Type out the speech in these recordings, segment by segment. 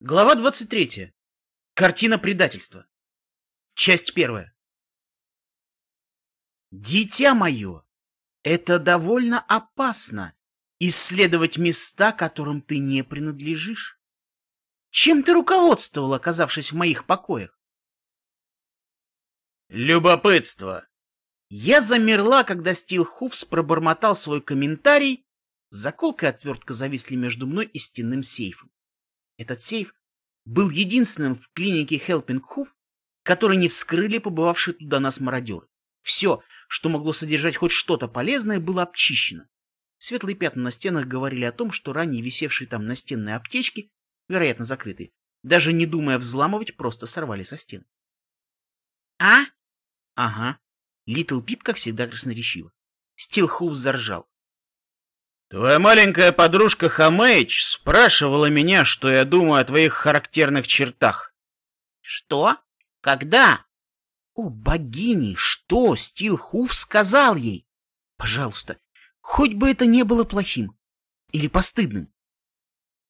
Глава 23. Картина предательства. Часть первая. Дитя мое, это довольно опасно исследовать места, которым ты не принадлежишь. Чем ты руководствовал, оказавшись в моих покоях? Любопытство. Я замерла, когда Стил Хуфс пробормотал свой комментарий. Заколка и отвертка зависли между мной и стенным сейфом. Этот сейф был единственным в клинике Hoof, который не вскрыли побывавшие туда нас мародеры. Все, что могло содержать хоть что-то полезное, было обчищено. Светлые пятна на стенах говорили о том, что ранее висевшие там настенные аптечки, вероятно закрытые, даже не думая взламывать, просто сорвали со стен. «А?» «Ага». Литл Пип, как всегда, красноречиво. Стилхуф заржал. Твоя маленькая подружка Хамэйч спрашивала меня, что я думаю о твоих характерных чертах. Что? Когда? О, богини, что Стилхуф сказал ей? Пожалуйста, хоть бы это не было плохим или постыдным.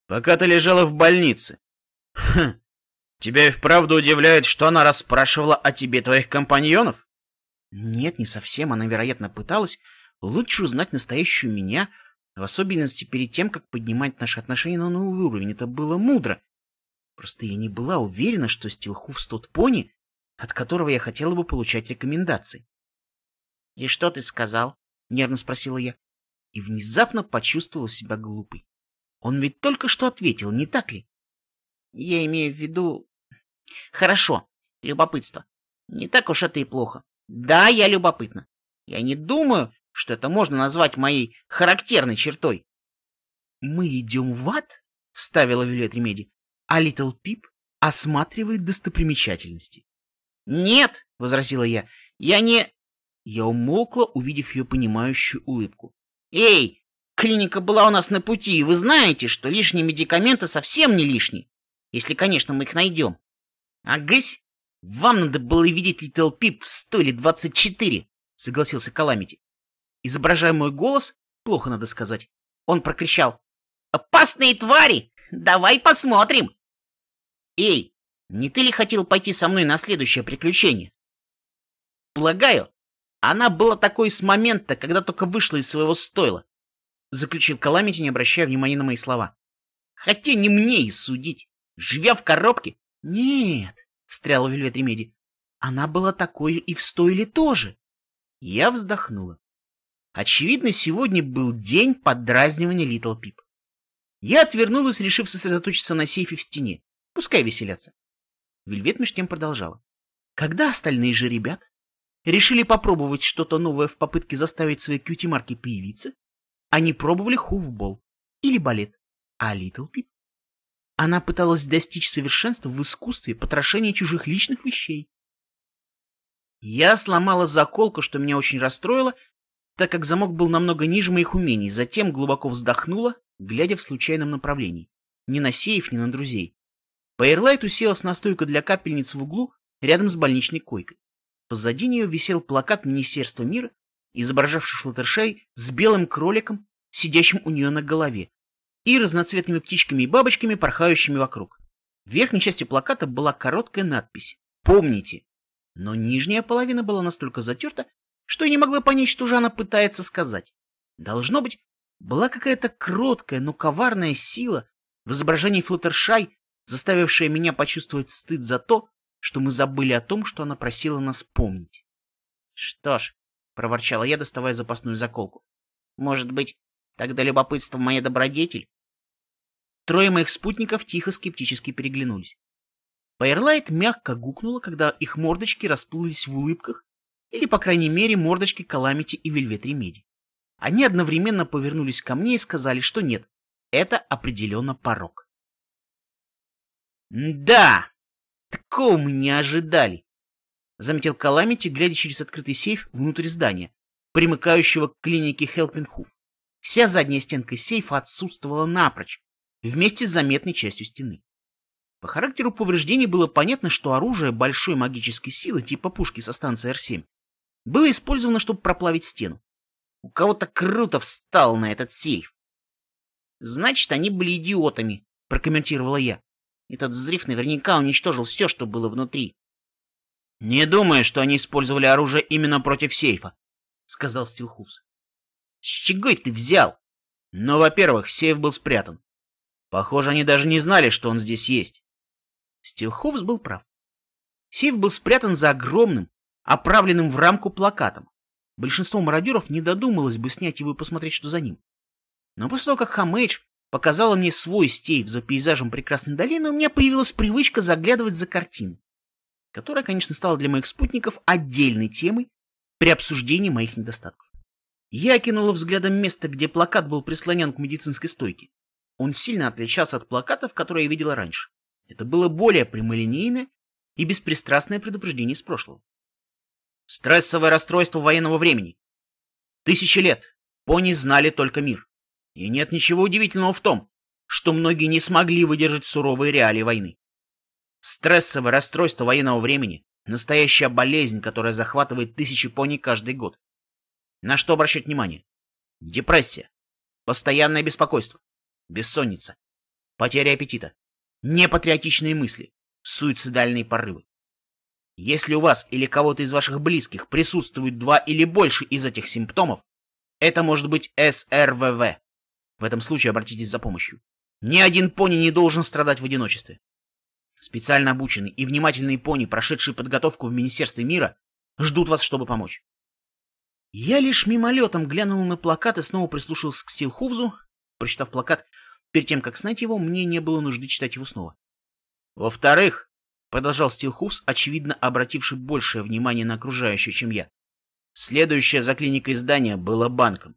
Пока ты лежала в больнице. Хм, тебя и вправду удивляет, что она расспрашивала о тебе твоих компаньонов? Нет, не совсем. Она, вероятно, пыталась лучше узнать настоящую меня, в особенности перед тем, как поднимать наши отношения на новый уровень. Это было мудро. Просто я не была уверена, что Стилхуфс тот пони, от которого я хотела бы получать рекомендации. — И что ты сказал? — нервно спросила я. И внезапно почувствовала себя глупой. Он ведь только что ответил, не так ли? — Я имею в виду... Хорошо, любопытство. Не так уж это и плохо. Да, я любопытна. Я не думаю, что это можно назвать моей характерной чертой. «Мы идем в ад?» — вставила Вилет Ремеди, а Литл Пип осматривает достопримечательности. «Нет!» — возразила я. «Я не...» Я умолкла, увидев ее понимающую улыбку. «Эй, клиника была у нас на пути, и вы знаете, что лишние медикаменты совсем не лишние, если, конечно, мы их найдем». «Агысь, вам надо было видеть Литл Пип в сто или двадцать четыре», — согласился Каламити. Изображая мой голос, плохо надо сказать, он прокричал «Опасные твари! Давай посмотрим!» «Эй, не ты ли хотел пойти со мной на следующее приключение?» «Полагаю, она была такой с момента, когда только вышла из своего стойла», заключил Каламити, не обращая внимания на мои слова. «Хотя не мне и судить. Живя в коробке...» «Нет», — встряла Вельвет Ремеди, «она была такой и в стойле тоже». Я вздохнула. Очевидно, сегодня был день поддразнивания Литл Пип. Я отвернулась, решив сосредоточиться на сейфе в стене. Пускай веселятся. Вельвет меж тем продолжала. Когда остальные же ребят решили попробовать что-то новое в попытке заставить свои кьюти-марки появиться, они пробовали хувбол или балет, а Литл Пип. Она пыталась достичь совершенства в искусстве потрошения чужих личных вещей. Я сломала заколку, что меня очень расстроило, так как замок был намного ниже моих умений, затем глубоко вздохнула, глядя в случайном направлении. Ни на сейф, ни на друзей. Пейрлайт уселась на стойку для капельниц в углу, рядом с больничной койкой. Позади нее висел плакат Министерства мира, изображавший Флаттершай с белым кроликом, сидящим у нее на голове, и разноцветными птичками и бабочками, порхающими вокруг. В верхней части плаката была короткая надпись «Помните». Но нижняя половина была настолько затерта, что я не могла понять, что же она пытается сказать. Должно быть, была какая-то кроткая, но коварная сила в изображении Флуттершай, заставившая меня почувствовать стыд за то, что мы забыли о том, что она просила нас помнить. — Что ж, — проворчала я, доставая запасную заколку, — может быть, тогда любопытство моя добродетель? Трое моих спутников тихо скептически переглянулись. Пайерлайт мягко гукнула, когда их мордочки расплылись в улыбках, или, по крайней мере, мордочки Каламити и Вельвет Ремеди. Они одновременно повернулись ко мне и сказали, что нет, это определенно порог. «Да, такого мы не ожидали», — заметил Каламити, глядя через открытый сейф внутрь здания, примыкающего к клинике Хелпинхуф. Вся задняя стенка сейфа отсутствовала напрочь, вместе с заметной частью стены. По характеру повреждений было понятно, что оружие большой магической силы типа пушки со станции Р-7 было использовано, чтобы проплавить стену. У кого-то круто встал на этот сейф. Значит, они были идиотами, прокомментировала я. Этот взрыв наверняка уничтожил все, что было внутри. — Не думаю, что они использовали оружие именно против сейфа, — сказал Стилхус. — С чего ты взял? — Ну, во-первых, сейф был спрятан. Похоже, они даже не знали, что он здесь есть. Стилховс был прав. Сейф был спрятан за огромным, оправленным в рамку плакатом. Большинство мародеров не додумалось бы снять его и посмотреть, что за ним. Но после того, как Хамэйдж показала мне свой стейф за пейзажем прекрасной долины, у меня появилась привычка заглядывать за картины, которая, конечно, стала для моих спутников отдельной темой при обсуждении моих недостатков. Я кинула взглядом место, где плакат был прислонен к медицинской стойке. Он сильно отличался от плакатов, которые я видела раньше. Это было более прямолинейное и беспристрастное предупреждение из прошлого. Стрессовое расстройство военного времени. Тысячи лет пони знали только мир. И нет ничего удивительного в том, что многие не смогли выдержать суровые реалии войны. Стрессовое расстройство военного времени – настоящая болезнь, которая захватывает тысячи пони каждый год. На что обращать внимание? Депрессия, постоянное беспокойство, бессонница, потеря аппетита, непатриотичные мысли, суицидальные порывы. Если у вас или кого-то из ваших близких присутствует два или больше из этих симптомов, это может быть СРВВ. В этом случае обратитесь за помощью. Ни один пони не должен страдать в одиночестве. Специально обученные и внимательные пони, прошедшие подготовку в Министерстве мира, ждут вас, чтобы помочь. Я лишь мимолетом глянул на плакат и снова прислушался к Стилхувзу. Прочитав плакат, перед тем, как снять его, мне не было нужды читать его снова. Во-вторых, продолжал Стилхувз, очевидно обративший большее внимание на окружающее, чем я, следующее за клиникой здание было банком.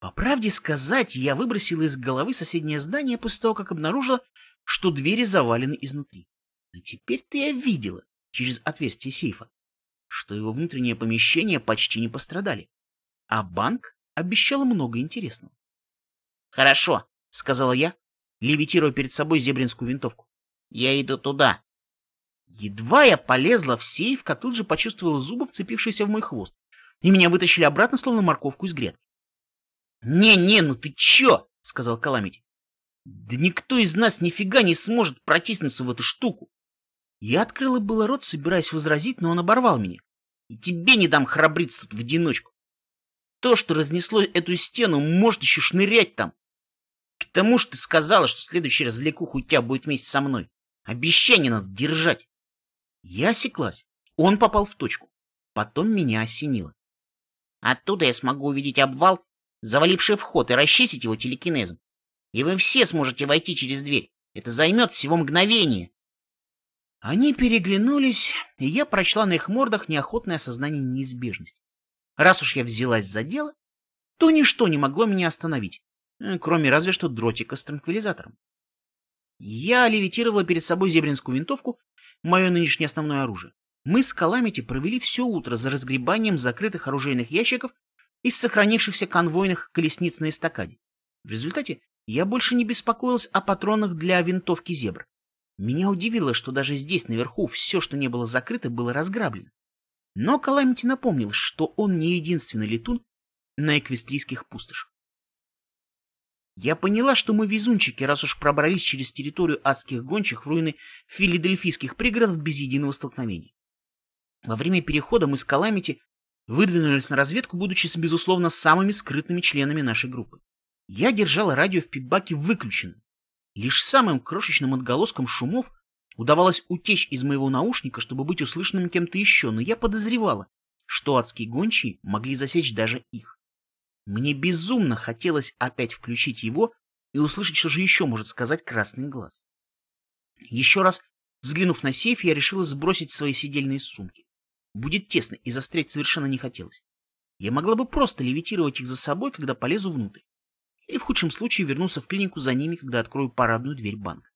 По правде сказать, я выбросил из головы соседнее здание после того, как обнаружила, что двери завалены изнутри. А теперь-то я видела, через отверстие сейфа, что его внутренние помещения почти не пострадали. А банк обещал много интересного. «Хорошо», — сказала я, левитируя перед собой зебринскую винтовку. «Я иду туда». Едва я полезла в сейф, как тут же почувствовала зубы, вцепившиеся в мой хвост, и меня вытащили обратно, словно морковку из грядки. «Не-не, ну ты чё?» — сказал Каламити. «Да никто из нас нифига не сможет протиснуться в эту штуку!» Я открыла было рот, собираясь возразить, но он оборвал меня. «И тебе не дам храбриться тут в одиночку. То, что разнесло эту стену, может еще шнырять там. К тому же ты сказала, что в следующий раз лекуха у тебя будет вместе со мной. Обещание надо держать!» Я осеклась. Он попал в точку. Потом меня осенило. Оттуда я смогу увидеть обвал заваливший вход, и расчистить его телекинезом. И вы все сможете войти через дверь. Это займет всего мгновение. Они переглянулись, и я прочла на их мордах неохотное осознание неизбежности. Раз уж я взялась за дело, то ничто не могло меня остановить, кроме разве что дротика с транквилизатором. Я левитировала перед собой зебринскую винтовку, мое нынешнее основное оружие. Мы с Каламити провели все утро за разгребанием закрытых оружейных ящиков из сохранившихся конвойных колесниц на эстакаде. В результате я больше не беспокоилась о патронах для винтовки «Зебра». Меня удивило, что даже здесь, наверху, все, что не было закрыто, было разграблено. Но Каламити напомнил, что он не единственный летун на эквестрийских пустошах. Я поняла, что мы везунчики, раз уж пробрались через территорию адских гончих в руины филадельфийских пригородов без единого столкновения. Во время перехода мы с Каламити выдвинулись на разведку, будучи, безусловно, самыми скрытными членами нашей группы. Я держала радио в пипбаке выключенным. Лишь самым крошечным отголоском шумов удавалось утечь из моего наушника, чтобы быть услышанным кем-то еще, но я подозревала, что адские гончие могли засечь даже их. Мне безумно хотелось опять включить его и услышать, что же еще может сказать красный глаз. Еще раз взглянув на сейф, я решила сбросить свои сидельные сумки. Будет тесно, и застрять совершенно не хотелось. Я могла бы просто левитировать их за собой, когда полезу внутрь. Или в худшем случае вернуться в клинику за ними, когда открою парадную дверь банка.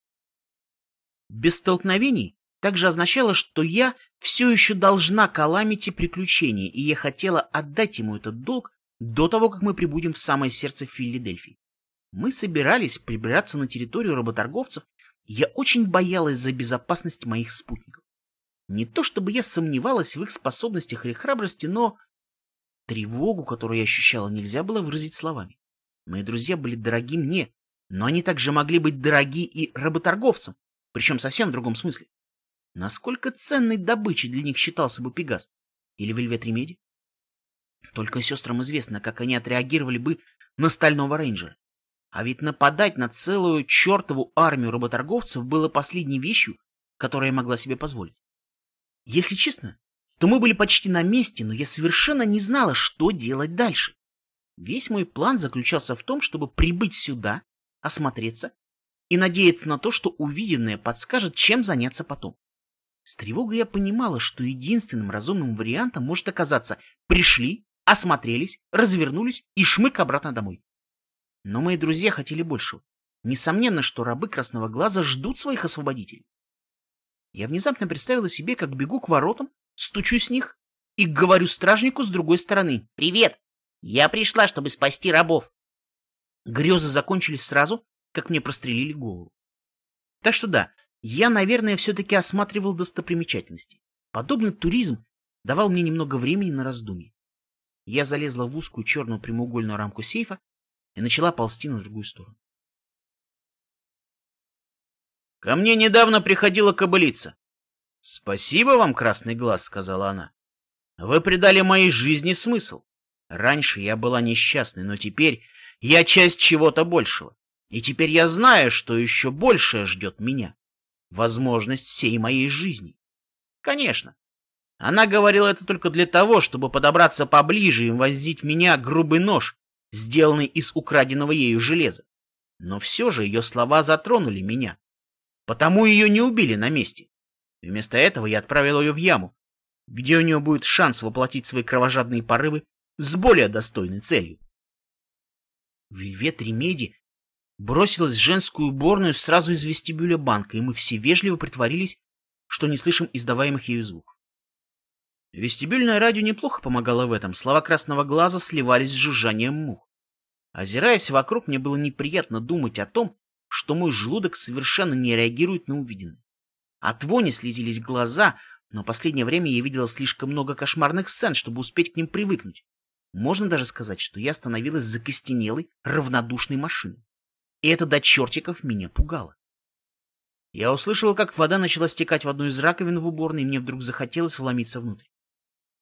Без столкновений также означало, что я все еще должна Каламити приключения, и я хотела отдать ему этот долг до того, как мы прибудем в самое сердце Филадельфии. Мы собирались прибираться на территорию работорговцев, и я очень боялась за безопасность моих спутников. Не то чтобы я сомневалась в их способностях или храбрости, но тревогу, которую я ощущала, нельзя было выразить словами. Мои друзья были дороги мне, но они также могли быть дороги и работорговцам, причем совсем в другом смысле. Насколько ценной добычей для них считался бы Пегас? Или Вельвет Ремеди? Только сестрам известно, как они отреагировали бы на Стального Рейнджера. А ведь нападать на целую чертову армию работорговцев было последней вещью, которую я могла себе позволить. Если честно, то мы были почти на месте, но я совершенно не знала, что делать дальше. Весь мой план заключался в том, чтобы прибыть сюда, осмотреться и надеяться на то, что увиденное подскажет, чем заняться потом. С тревогой я понимала, что единственным разумным вариантом может оказаться «пришли, осмотрелись, развернулись и шмык обратно домой». Но мои друзья хотели большего. Несомненно, что рабы Красного Глаза ждут своих освободителей. Я внезапно представила себе, как бегу к воротам, стучу с них и говорю стражнику с другой стороны «Привет! Я пришла, чтобы спасти рабов!» Грезы закончились сразу, как мне прострелили голову. Так что да, я, наверное, все-таки осматривал достопримечательности. Подобный туризм давал мне немного времени на раздумье. Я залезла в узкую черную прямоугольную рамку сейфа и начала ползти на другую сторону. Ко мне недавно приходила кобылица. Спасибо вам, красный глаз, сказала она. Вы придали моей жизни смысл. Раньше я была несчастной, но теперь я часть чего-то большего. И теперь я знаю, что еще большее ждет меня. Возможность всей моей жизни. Конечно. Она говорила это только для того, чтобы подобраться поближе и возить в меня грубый нож, сделанный из украденного ею железа. Но все же ее слова затронули меня. Потому ее не убили на месте. Вместо этого я отправил ее в яму, где у нее будет шанс воплотить свои кровожадные порывы с более достойной целью. Вельвет Ремеди бросилась в женскую уборную сразу из вестибюля банка, и мы все вежливо притворились, что не слышим издаваемых ею звуков. Вестибюльное радио неплохо помогало в этом, слова красного глаза сливались с жужжанием мух. Озираясь вокруг, мне было неприятно думать о том, что мой желудок совершенно не реагирует на увиденное. От вони слезились глаза, но последнее время я видела слишком много кошмарных сцен, чтобы успеть к ним привыкнуть. Можно даже сказать, что я становилась закостенелой, равнодушной машиной. И это до чертиков меня пугало. Я услышала, как вода начала стекать в одну из раковин в уборной, и мне вдруг захотелось вломиться внутрь.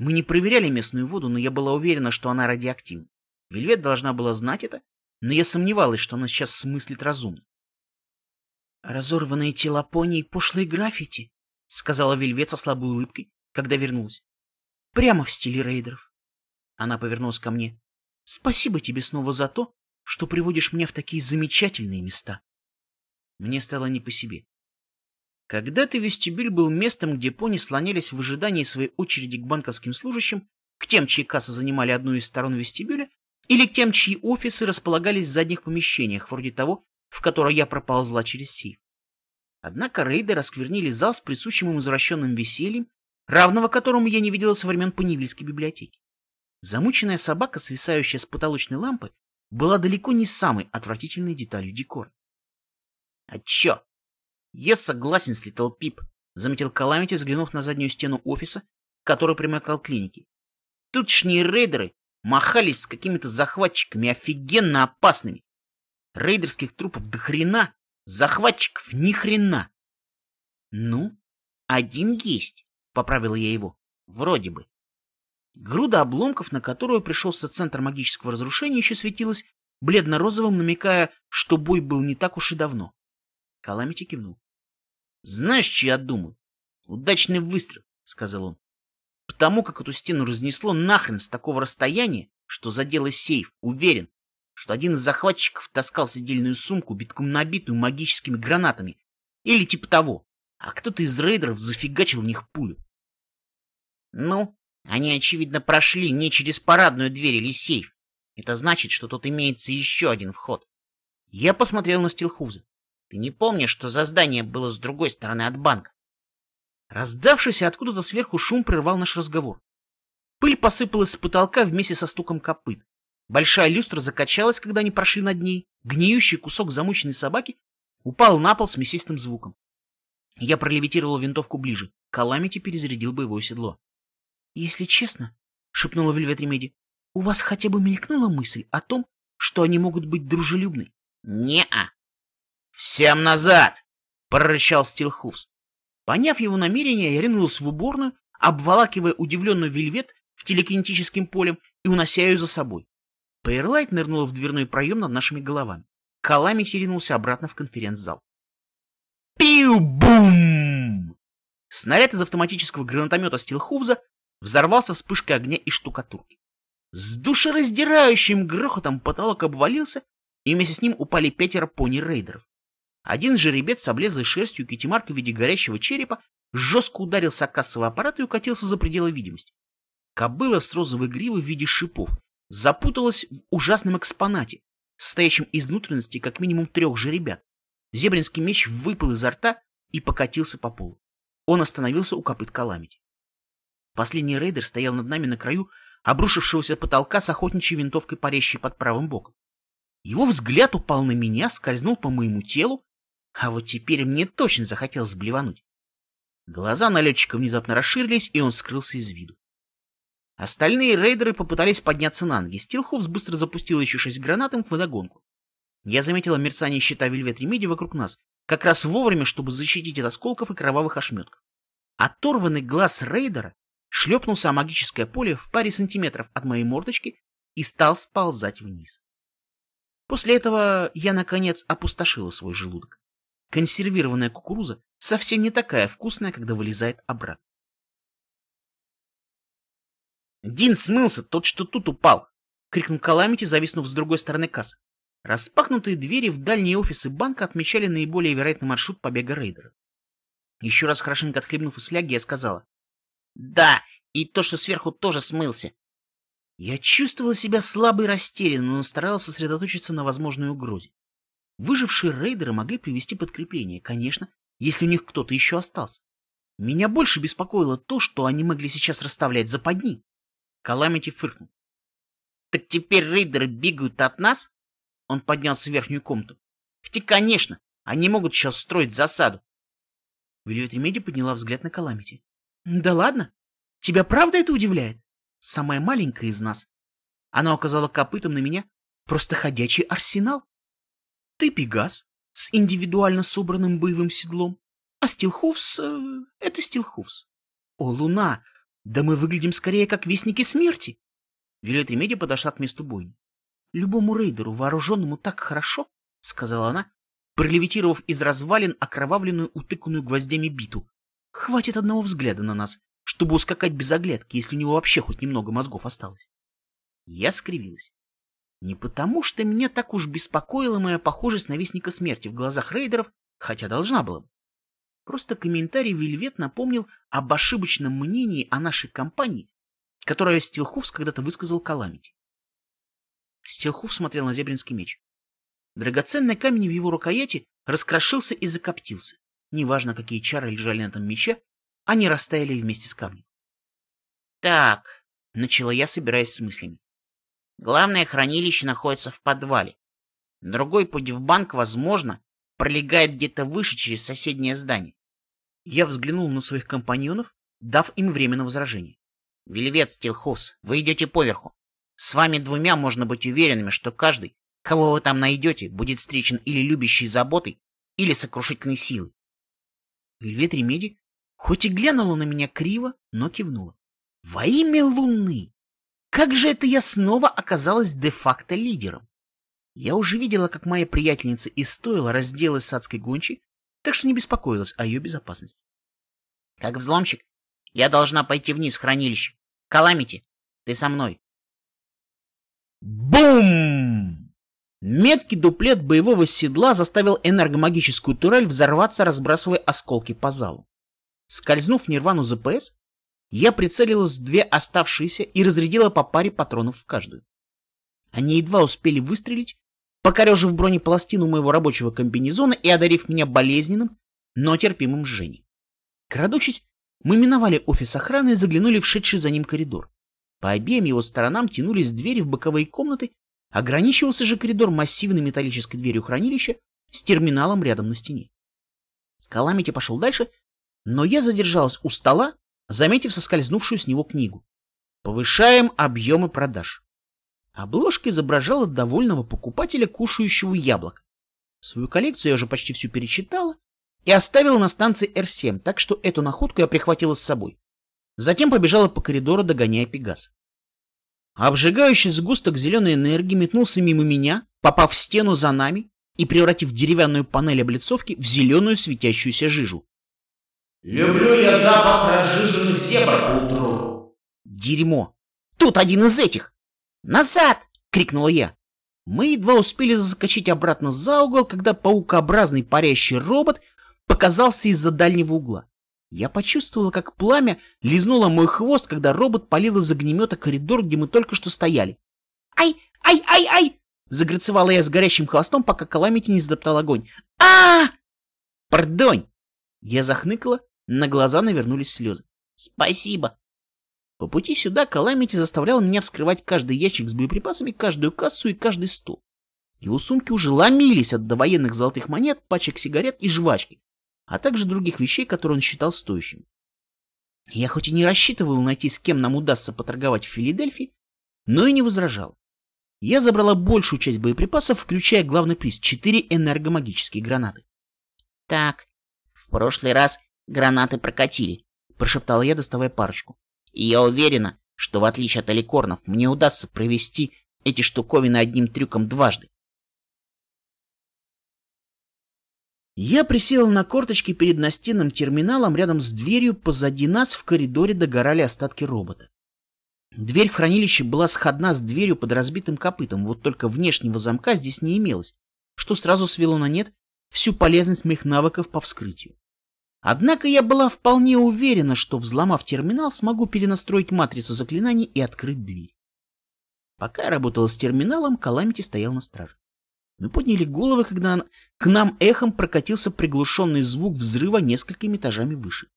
Мы не проверяли местную воду, но я была уверена, что она радиоактивна. Вельвет должна была знать это, но я сомневалась, что она сейчас смыслит разумно. «Разорванные тела пони и пошлые граффити», — сказала Вельвет со слабой улыбкой, когда вернулась. «Прямо в стиле рейдеров». Она повернулась ко мне. «Спасибо тебе снова за то, что приводишь меня в такие замечательные места». Мне стало не по себе. Когда-то вестибюль был местом, где пони слонялись в ожидании своей очереди к банковским служащим, к тем, чьи кассы занимали одну из сторон вестибюля, или к тем, чьи офисы располагались в задних помещениях, вроде того, в которой я проползла через сейф. Однако рейды расквернили зал с присущим им извращенным весельем, равного которому я не видела со времен Панивильской библиотеки. Замученная собака, свисающая с потолочной лампы, была далеко не самой отвратительной деталью декора. — А чё? Я согласен с Литл Пип, — заметил Каламити, взглянув на заднюю стену офиса, который примыкал к клинике. Тутшние рейдеры махались с какими-то захватчиками офигенно опасными. Рейдерских трупов до хрена, захватчиков ни хрена. Ну, один есть, поправила я его. Вроде бы. Груда обломков, на которую пришелся центр магического разрушения, еще светилась бледно-розовым, намекая, что бой был не так уж и давно. Каламити кивнул. — Знаешь, что я думаю? Удачный выстрел, — сказал он. — Потому как эту стену разнесло нахрен с такого расстояния, что задело сейф, уверен, что один из захватчиков таскал сидельную сумку, битком набитую магическими гранатами, или типа того, а кто-то из рейдеров зафигачил в них пулю. Ну, они, очевидно, прошли не через парадную дверь или сейф. Это значит, что тут имеется еще один вход. Я посмотрел на Стилхуза. Ты не помнишь, что за здание было с другой стороны от банка? Раздавшийся откуда-то сверху шум прервал наш разговор. Пыль посыпалась с потолка вместе со стуком копыт. Большая люстра закачалась, когда они прошли над ней. Гниющий кусок замученной собаки упал на пол с мясистым звуком. Я пролевитировал винтовку ближе. Каламити перезарядил боевое седло. — Если честно, — шепнула Вельвет Ремеди, — у вас хотя бы мелькнула мысль о том, что они могут быть дружелюбны? — Не-а. — Всем назад! прорычал Стилхуфс. Поняв его намерение, я ринулась в уборную, обволакивая удивленную Вельвет в телекинетическим полем и унося ее за собой. Пейерлайт нырнула в дверной проем над нашими головами. Каламити ринулся обратно в конференц-зал. Пиу-бум! Снаряд из автоматического гранатомета Стилхувза взорвался вспышкой огня и штукатурки. С душераздирающим грохотом потолок обвалился, и вместе с ним упали пятеро пони-рейдеров. Один жеребец с облезлой шерстью китимарка в виде горящего черепа жестко ударился о кассовый аппарат и укатился за пределы видимости. Кобыла с розовой гривой в виде шипов запуталась в ужасном экспонате, состоящем из внутренности как минимум трех жеребят. Зебринский меч выпал изо рта и покатился по полу. Он остановился у копыт Каламити. Последний рейдер стоял над нами на краю обрушившегося потолка с охотничьей винтовкой, парящей под правым боком. Его взгляд упал на меня, скользнул по моему телу, а вот теперь мне точно захотелось блевануть. Глаза налетчика внезапно расширились, и он скрылся из виду. Остальные рейдеры попытались подняться на ноги. Стилховс быстро запустил еще шесть гранатом в водогонку. Я заметила мерцание щита Вельвет Ремиди вокруг нас, как раз вовремя, чтобы защитить от осколков и кровавых ошметков. Оторванный глаз рейдера шлепнулся о магическое поле в паре сантиметров от моей мордочки и стал сползать вниз. После этого я, наконец, опустошила свой желудок. Консервированная кукуруза совсем не такая вкусная, когда вылезает обратно. «Дин смылся, тот, что тут упал!» — крикнул Каламити, зависнув с другой стороны кассы. Распахнутые двери в дальние офисы банка отмечали наиболее вероятный маршрут побега рейдера. Еще раз хорошенько отхлебнув из фляги, я сказала. «Да, и то, что сверху тоже смылся!» Я чувствовала себя слабой и растерянной, но старалась сосредоточиться на возможной угрозе. Выжившие рейдеры могли привести подкрепление, конечно, если у них кто-то еще остался. Меня больше беспокоило то, что они могли сейчас расставлять западни. Каламити фыркнул. «Так теперь рейдеры бегают от нас?» Он поднялся в верхнюю комнату. «Хотя, конечно, они могут сейчас строить засаду». Вельвет Ремеди подняла взгляд на Каламити. «Да ладно? Тебя правда это удивляет? Самая маленькая из нас». Она указала копытом на меня. «Просто ходячий арсенал. Ты Пегас с индивидуально собранным боевым седлом, а Стилхуфс э, — это Стилхуфс. О, Луна, да мы выглядим скорее как вестники смерти. Вельвет Ремеди подошла к месту бойни. Любому рейдеру, вооруженному так хорошо, — сказала она, пролевитировав из развалин окровавленную, утыканную гвоздями биту. Хватит одного взгляда на нас, чтобы ускакать без оглядки, если у него вообще хоть немного мозгов осталось. Я скривилась. Не потому, что меня так уж беспокоила моя похожесть на Вестника Смерти в глазах рейдеров, хотя должна была бы. Просто комментарий Вельвет напомнил об ошибочном мнении о нашей компании, которое Стилхуфс когда-то высказал Каламити. Стилхуф смотрел на зебринский меч. Драгоценный камень в его рукояти раскрошился и закоптился. Неважно, какие чары лежали на этом мече, они растаяли вместе с камнем. «Так», — начала я, собираясь с мыслями. «Главное хранилище находится в подвале. Другой путь в банк, возможно, пролегает где-то выше через соседнее здание. Я взглянул на своих компаньонов, дав им время на возражение. «Вельвет, Стилхус, вы идете поверху. С вами двумя можно быть уверенными, что каждый, кого вы там найдете, будет встречен или любящей заботой, или сокрушительной силой». Вельвет Ремеди хоть и глянула на меня криво, но кивнула. «Во имя Луны! Как же это я снова оказалась де-факто лидером? Я уже видела, как моя приятельница из стойла разделалась с адской гончей, так что не беспокоилась о ее безопасности. Как взломщик, я должна пойти вниз в хранилище. Каламити, ты со мной. Бум! Меткий дуплет боевого седла заставил энергомагическую турель взорваться, разбрасывая осколки по залу. Скользнув нирвану ЗПС, я прицелилась в две оставшиеся и разрядила по паре патронов в каждую. Они едва успели выстрелить, покорежив бронепластину моего рабочего комбинезона и одарив меня болезненным, но терпимым жжением. Крадучись, мы миновали офис охраны и заглянули в шедший за ним коридор. По обеим его сторонам тянулись двери в боковые комнаты, ограничивался же коридор массивной металлической дверью хранилища с терминалом рядом на стене. Каламити пошел дальше, но я задержалась у стола, заметив соскользнувшую с него книгу. Повышаем объемы продаж. Обложка изображала довольного покупателя, кушающего яблок. Свою коллекцию я уже почти всю перечитала, и оставила на станции Р-7, так что эту находку я прихватила с собой. Затем побежала по коридору, догоняя Пегас. Обжигающий сгусток зеленой энергии метнулся мимо меня, попав в стену за нами и превратив деревянную панель облицовки в зеленую светящуюся жижу. «Люблю я запах разжиженных зебр по утру». «Дерьмо! Тут один из этих!» «Назад!» — крикнула я. Мы едва успели заскочить обратно за угол, когда паукообразный парящий робот показался из-за дальнего угла. Я почувствовала, как пламя лизнуло мой хвост, когда робот палил из огнемета коридор, где мы только что стояли. «Ай! Ай! Ай! Ай!» Заграцевала я с горящим хвостом, пока Каламити не задоптал огонь. а Пардонь! Я захныкала, на глаза навернулись слезы. «Спасибо!» По пути сюда Каламити заставлял меня вскрывать каждый ящик с боеприпасами, каждую кассу и каждый стол. Его сумки уже ломились от довоенных золотых монет, пачек сигарет и жвачки, а также других вещей, которые он считал стоящими. Я хоть и не рассчитывал найти, с кем нам удастся поторговать в Филадельфии, но и не возражал. Я забрала большую часть боеприпасов, включая главный приз — четыре энергомагические гранаты. — Так, в прошлый раз гранаты прокатили, — прошептала я, доставая парочку. — И я уверена, что в отличие от аликорнов, мне удастся провести эти штуковины одним трюком дважды. Я присел на корточки перед настенным терминалом рядом с дверью, позади нас в коридоре догорали остатки робота. Дверь в хранилище была сходна с дверью под разбитым копытом, вот только внешнего замка здесь не имелось, что сразу свело на нет всю полезность моих навыков по вскрытию. Однако я была вполне уверена, что, взломав терминал, смогу перенастроить матрицу заклинаний и открыть дверь. Пока я работала с терминалом, Каламити стоял на страже. Мы подняли головы, когда к нам эхом прокатился приглушенный звук взрыва несколькими этажами выше.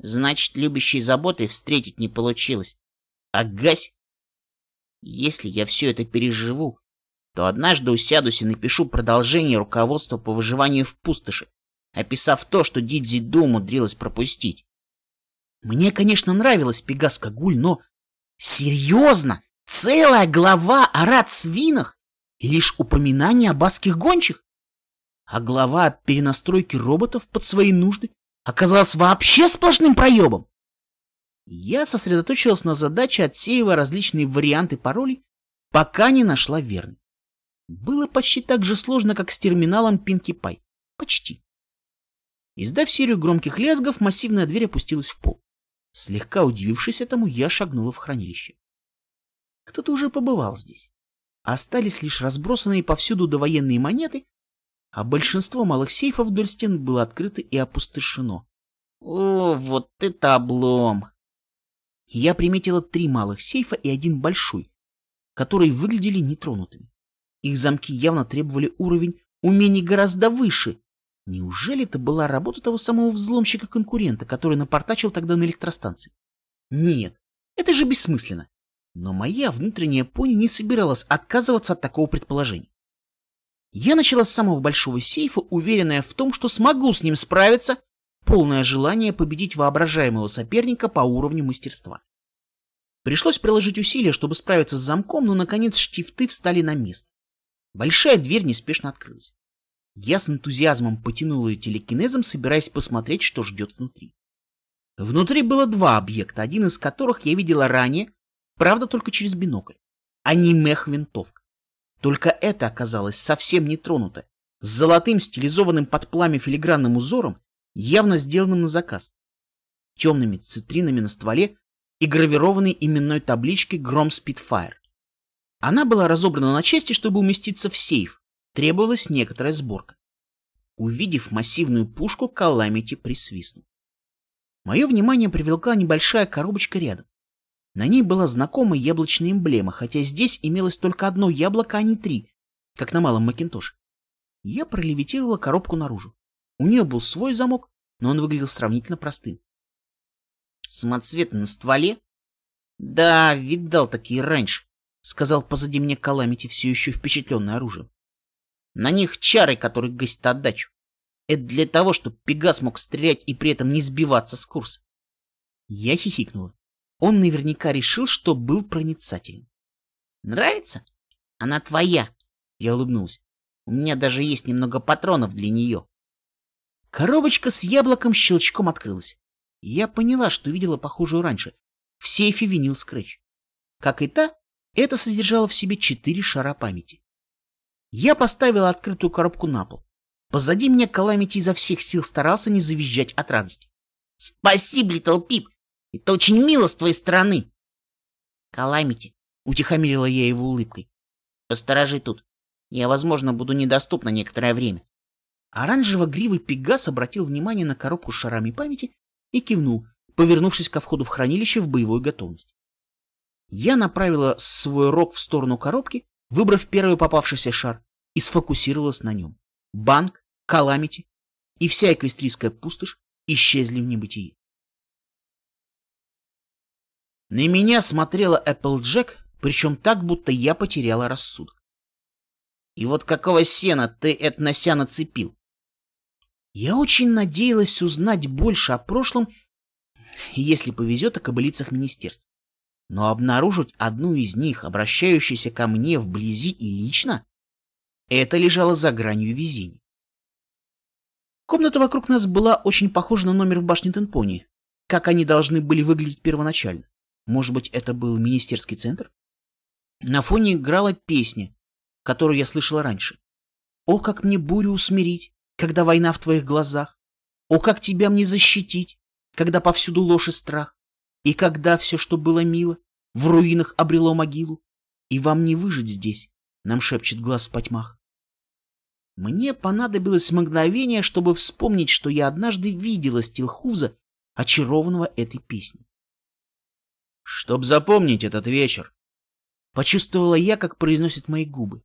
Значит, любящей заботой встретить не получилось. Агась! Если я все это переживу, то однажды усядусь и напишу продолжение руководства по выживанию в пустоши, описав то, что Дидзи Ду умудрилась пропустить. Мне, конечно, нравилась Пегаска Гуль, но... Серьезно? Целая глава о рад-свинах? и лишь упоминание об адских гончих. А глава о перенастройке роботов под свои нужды оказалась вообще сплошным проебом. Я сосредоточилась на задаче, отсеивая различные варианты паролей, пока не нашла верный. Было почти так же сложно, как с терминалом Pinkie Pie. Почти. Издав серию громких лязгов, массивная дверь опустилась в пол. Слегка удивившись этому, я шагнула в хранилище. Кто-то уже побывал здесь остались лишь разбросанные повсюду довоенные монеты, а большинство малых сейфов вдоль стен было открыто и опустошено. О, вот это облом! Я приметила три малых сейфа и один большой, которые выглядели нетронутыми. Их замки явно требовали уровень умений гораздо выше. Неужели это была работа того самого взломщика-конкурента, который напортачил тогда на электростанции? Нет, это же бессмысленно. Но моя внутренняя пони не собиралась отказываться от такого предположения. Я начала с самого большого сейфа, уверенная в том, что смогу с ним справиться, полное желание победить воображаемого соперника по уровню мастерства. Пришлось приложить усилия, чтобы справиться с замком, но, наконец, штифты встали на место. Большая дверь неспешно открылась. Я с энтузиазмом потянул ее телекинезом, собираясь посмотреть, что ждет внутри. Внутри было два объекта, один из которых я видела ранее, Правда, только через бинокль, а не мех-винтовка. Только это оказалось совсем не тронуто, с золотым стилизованным под пламя филигранным узором, явно сделанным на заказ, темными цитринами на стволе и гравированной именной табличкой «Гром Спитфайр». Она была разобрана на части, чтобы уместиться в сейф. Требовалась некоторая сборка. Увидев массивную пушку, Каламити присвистнул. Мое внимание привлекла небольшая коробочка рядом. На ней была знакомая яблочная эмблема, хотя здесь имелось только одно яблоко, а не три, как на малом Макинтоше. Я пролевитировала коробку наружу. У нее был свой замок, но он выглядел сравнительно простым. Самоцвет на стволе? Да, видал такие раньше, сказал позади меня Каламити, все еще впечатленный оружием. На них чары, которые гасят отдачу. Это для того, чтобы Пегас мог стрелять и при этом не сбиваться с курса. Я хихикнула. Он наверняка решил, что был проницателен. «Нравится? Она твоя!» Я улыбнулся. «У меня даже есть немного патронов для нее». Коробочка с яблоком щелчком открылась. Я поняла, что видела похожую раньше. В сейфе винил скретч. Как и та, это содержало в себе четыре шара памяти. Я поставила открытую коробку на пол. Позади меня Каламити изо всех сил старался не завизжать от радости. «Спасибо, Литл Пип! Это очень мило с твоей стороны!» «Каламити!» — утихомирила я его улыбкой. «Посторожи тут. Я, возможно, буду недоступна некоторое время». Оранжево-гривый Пегас обратил внимание на коробку с шарами памяти и кивнул, повернувшись ко входу в хранилище в боевой готовности. Я направила свой рог в сторону коробки, выбрав первый попавшийся шар, и сфокусировалась на нем. Банк, Каламити и вся эквестрийская пустошь исчезли в небытии. На меня смотрела Эпплджек, причем так, будто я потеряла рассудок. И вот какого сена ты это на ся нацепил? Я очень надеялась узнать больше о прошлом, если повезет о кобылицах министерств. Но обнаружить одну из них, обращающуюся ко мне вблизи и лично, это лежало за гранью везения. Комната вокруг нас была очень похожа на номер в башне Тенпони. Как они должны были выглядеть первоначально? Может быть, это был министерский центр? На фоне играла песня, которую я слышала раньше. «О, как мне бурю усмирить, когда война в твоих глазах! О, как тебя мне защитить, когда повсюду ложь и страх! И когда все, что было мило, в руинах обрело могилу, и вам не выжить здесь, нам шепчет глаз в потьмах. Мне понадобилось мгновение, чтобы вспомнить, что я однажды видела Стилхуза, очарованного этой песней. «Чтоб запомнить этот вечер», — почувствовала я, как произносят мои губы.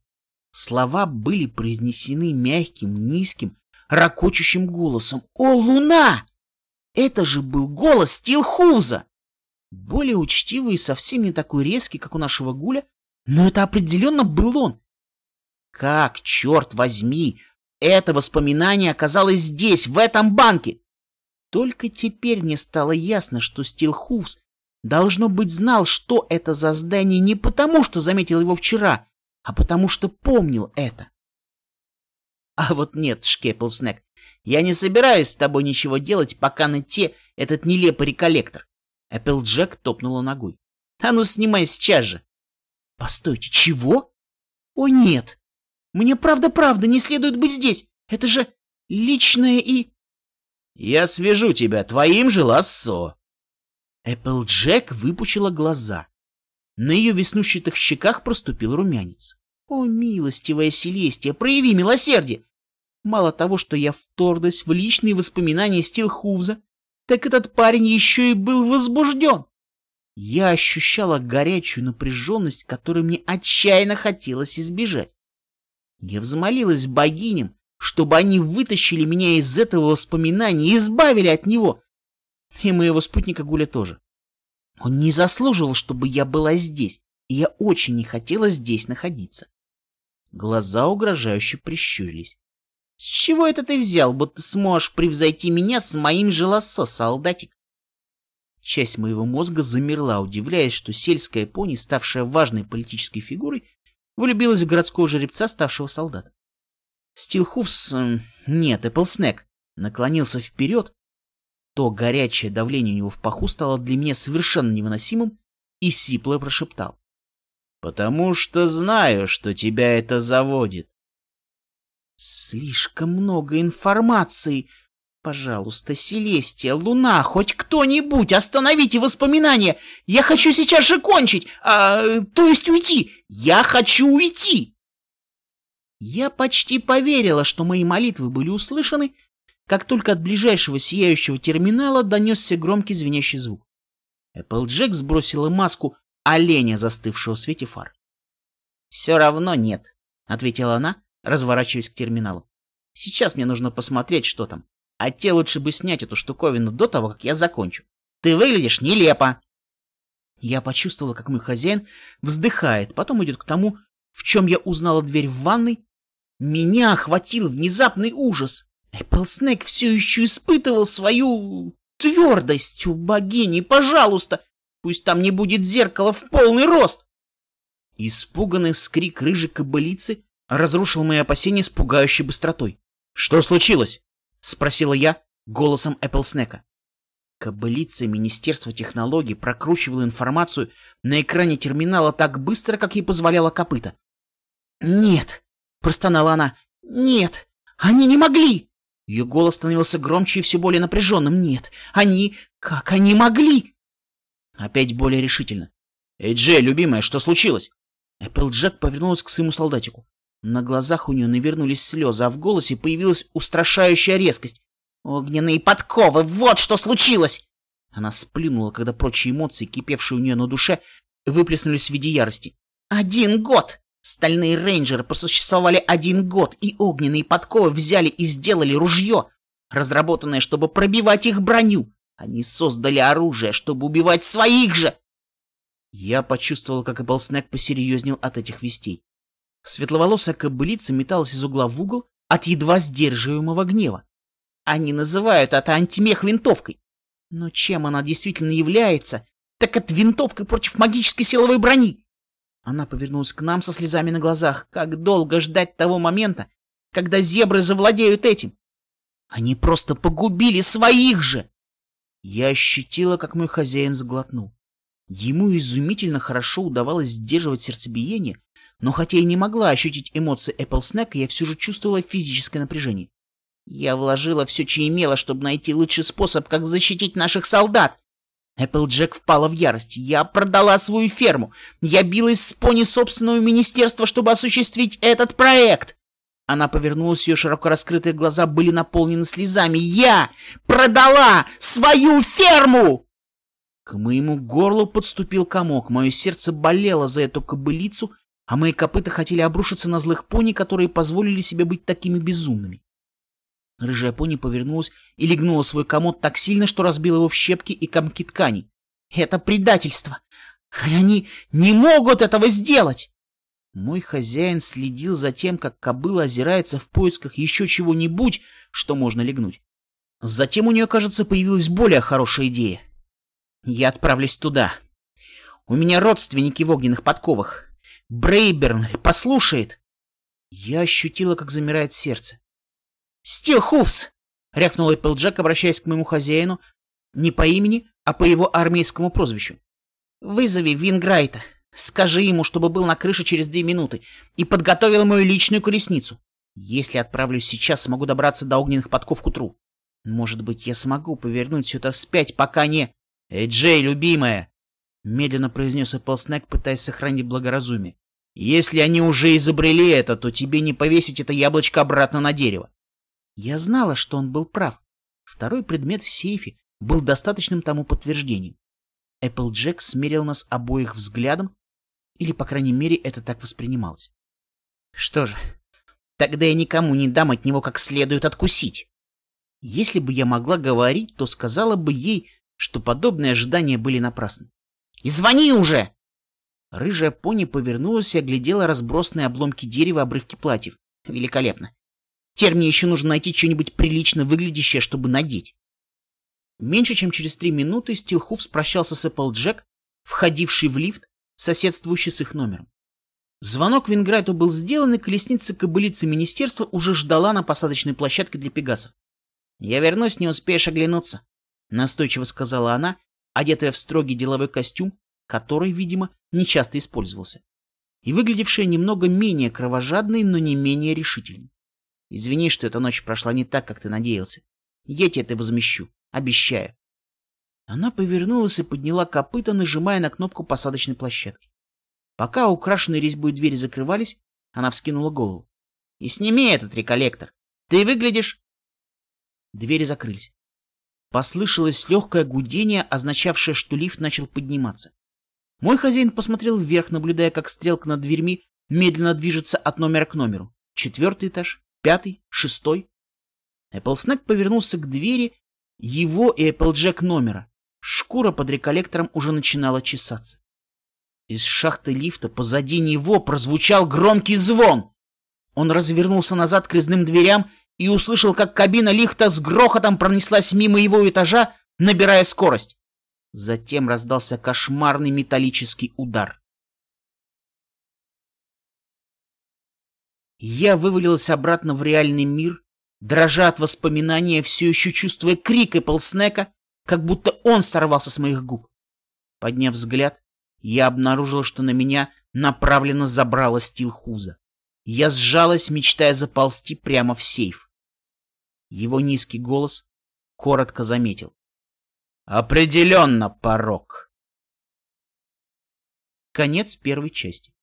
Слова были произнесены мягким, низким, ракочущим голосом. «О, луна!» Это же был голос Стилхуза! Более учтивый и совсем не такой резкий, как у нашего Гуля, но это определенно был он. Как, черт возьми, это воспоминание оказалось здесь, в этом банке? Только теперь мне стало ясно, что Стилхуфс должно быть знал, что это за здание не потому, что заметил его вчера, а потому что помнил это. А вот нет, Шкепплснек, я не собираюсь с тобой ничего делать, пока на те этот нелепый реколлектор. Эпплджек топнула ногой. А ну снимай сейчас же. Постойте, чего? О нет, мне правда-правда не следует быть здесь. Это же личное и... Я свяжу тебя твоим же лассо. Эпплджек выпучила глаза. На ее веснущатых щеках проступил румянец. О, милостивая Селестия, прояви милосердие! Мало того, что я вторглась в личные воспоминания Стилхуза, так этот парень еще и был возбужден. Я ощущала горячую напряженность, которую мне отчаянно хотелось избежать. Я взмолилась богиням, чтобы они вытащили меня из этого воспоминания и избавили от него. И моего спутника Гуля тоже. Он не заслуживал, чтобы я была здесь, и я очень не хотела здесь находиться. Глаза угрожающе прищурились. С чего это ты взял, будто сможешь превзойти меня с моим же лассо, солдатик? Часть моего мозга замерла, удивляясь, что сельская пони, ставшая важной политической фигурой, влюбилась в городского жеребца, ставшего солдатом. Стилхуфс, э, нет, Эпплснэк, наклонился вперед. То горячее давление у него в паху стало для меня совершенно невыносимым, и сипло прошептал. «Потому что знаю, что тебя это заводит». «Слишком много информации», Пожалуйста, Селестия, Луна, хоть кто-нибудь, остановите воспоминания. Я хочу сейчас же кончить, а, то есть уйти. Я хочу уйти. Я почти поверила, что мои молитвы были услышаны, как только от ближайшего сияющего терминала донесся громкий звенящий звук. Эпплджек сбросила маску оленя, застывшего в свете фар. «Все равно нет», — ответила она, разворачиваясь к терминалу. «Сейчас мне нужно посмотреть, что там». А те лучше бы снять эту штуковину до того, как я закончу. Ты выглядишь нелепо. Я почувствовала, как мой хозяин вздыхает, потом идет к тому, в чем я узнала дверь в ванной. Меня охватил внезапный ужас. Эпплснэк все еще испытывал свою твердость у богини. Пожалуйста, пусть там не будет зеркала в полный рост. Испуганный скрик рыжей кобылицы разрушил мои опасения с пугающей быстротой. Что случилось? спросила я голосом Эпплснека. Кобылица Министерства технологий прокручивала информацию на экране терминала так быстро, как ей позволяла копыта. «Нет!» — простонала она. «Нет! Они не могли!» Ее голос становился громче и все более напряженным. «Нет! Они... Как они могли?» Опять более решительно. «Эй, Джей, любимая, что случилось?» Эпплджек повернулась к своему солдатику. На глазах у нее навернулись слезы, а в голосе появилась устрашающая резкость. «Огненные подковы! Вот что случилось!» Она сплюнула, когда прочие эмоции, кипевшие у нее на душе, выплеснулись в виде ярости. «Один год! Стальные рейнджеры просуществовали один год, и огненные подковы взяли и сделали ружье, разработанное, чтобы пробивать их броню. Они создали оружие, чтобы убивать своих же!» Я почувствовал, как Эпплснэк посерьезнел от этих вестей. Светловолосая кобылица металась из угла в угол от едва сдерживаемого гнева. Они называют это антимех-винтовкой. Но чем она действительно является, так это винтовкой против магической силовой брони. Она повернулась к нам со слезами на глазах. Как долго ждать того момента, когда зебры завладеют этим? Они просто погубили своих же! Я ощутила, как мой хозяин сглотнул. Ему изумительно хорошо удавалось сдерживать сердцебиение, но хотя и не могла ощутить эмоции Эпплснека, я все же чувствовала физическое напряжение. Я вложила все, что имела, чтобы найти лучший способ, как защитить наших солдат. Эпплджек впала в ярость. Я продала свою ферму. Я билась с пони собственного министерства, чтобы осуществить этот проект. Она повернулась, ее широко раскрытые глаза были наполнены слезами. Я продала свою ферму! К моему горлу подступил комок. Мое сердце болело за эту кобылицу, а мои копыта хотели обрушиться на злых пони, которые позволили себе быть такими безумными. Рыжая пони повернулась и легнула свой комод так сильно, что разбила его в щепки и комки ткани. «Это предательство! Они не могут этого сделать!» Мой хозяин следил за тем, как кобыла озирается в поисках еще чего-нибудь, что можно легнуть. Затем у нее, кажется, появилась более хорошая идея. Я отправлюсь туда. У меня родственники в огненных подковах. Брейберн послушает. Я ощутила, как замирает сердце. «Стилхуфс!» — рявкнул Эпплджек, обращаясь к моему хозяину, не по имени, а по его армейскому прозвищу. «Вызови Винграйта. Скажи ему, чтобы был на крыше через две минуты и подготовил мою личную колесницу. Если отправлюсь сейчас, смогу добраться до огненных подков к утру. Может быть, я смогу повернуть все это вспять, пока не... «Эй, Джей, любимая!» — медленно произнес Эпплснэк, пытаясь сохранить благоразумие. «Если они уже изобрели это, то тебе не повесить это яблочко обратно на дерево. Я знала, что он был прав. Второй предмет в сейфе был достаточным тому подтверждением. Эпплджек смерил нас обоих взглядом, или, по крайней мере, это так воспринималось. Что же, тогда я никому не дам от него как следует откусить. Если бы я могла говорить, то сказала бы ей, что подобные ожидания были напрасны. «И звони уже!» Рыжая пони повернулась и оглядела разбросанные обломки дерева обрывки платьев. Великолепно. Теперь мне еще нужно найти что-нибудь прилично выглядящее, чтобы надеть. Меньше чем через три минуты Стилхуф спрощался с Эпплджек, входивший в лифт, соседствующий с их номером. Звонок Винграйту был сделан, и колесница кобылицы министерства уже ждала на посадочной площадке для пегасов. «Я вернусь, не успеешь оглянуться», — настойчиво сказала она, одетая в строгий деловой костюм, который, видимо, нечасто использовался, и выглядевшая немного менее кровожадной, но не менее решительной. Извини, что эта ночь прошла не так, как ты надеялся. Я тебе это возмещу. Обещаю. Она повернулась и подняла копыта, нажимая на кнопку посадочной площадки. Пока украшенные резьбой двери закрывались, она вскинула голову. — И сними этот реколлектор. Ты выглядишь... Двери закрылись. Послышалось легкое гудение, означавшее, что лифт начал подниматься. Мой хозяин посмотрел вверх, наблюдая, как стрелка над дверьми медленно движется от номера к номеру. Четвертый этаж, пятый, шестой. Эпплснэк повернулся к двери его и Эпплджек номера. Шкура под реколлектором уже начинала чесаться. Из шахты лифта позади него прозвучал громкий звон. Он развернулся назад к резным дверям и услышал, как кабина лифта с грохотом пронеслась мимо его этажа, набирая скорость. Затем раздался кошмарный металлический удар. Я вывалилась обратно в реальный мир, дрожа от воспоминания, все еще чувствуя крик Эпплснека, как будто он сорвался с моих губ. Подняв взгляд, я обнаружил, что на меня направлено забрало стилхуза. Я сжалась, мечтая заползти прямо в сейф. Его низкий голос коротко заметил. «Определенно порог!» Конец первой части.